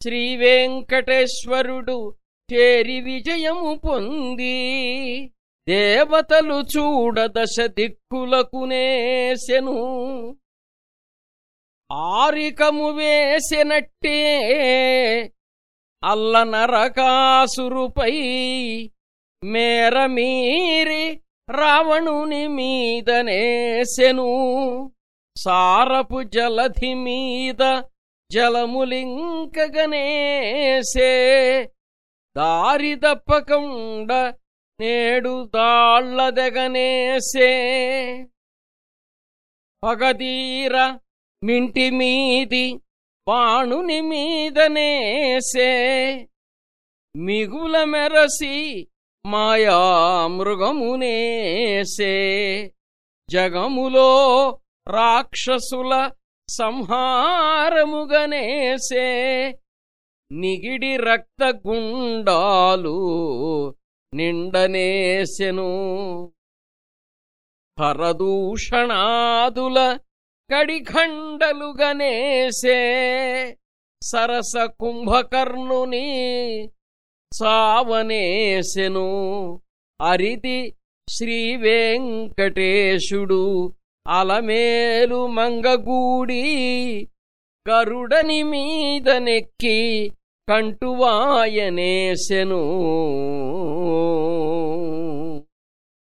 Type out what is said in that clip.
శ్రీవేంకటేశ్వరుడు చేరి విజయము పొంది దేవతలు చూడ దశ దిక్కులకు ఆరికము వేసెనట్టే అల్ల నరకాసురుపై మేరమీరి రావణుని మీదనేసెను సారపు జలధి మీద జలములింకగనేసే దారి తప్పకుండ నేడు దాళ్ళదెగనేసే పగదీర మింటి మీది బాణుని మీదనేసే. మిగుల మెరసి మాయా మృగమునేసే. జగములో రాక్షసుల సంహారముగనేసే నిగిడి రక్త గుండాలు నిండనేసెను. పరదూషణాదుల కడిఖండలుగనేసే సరస కుంభకర్ణుని సావనేసెను. అరిది శ్రీవేంకటేశుడు అలమేలు మంగగూడి గరుడని మీదనెక్కి కంటువాయనేశను.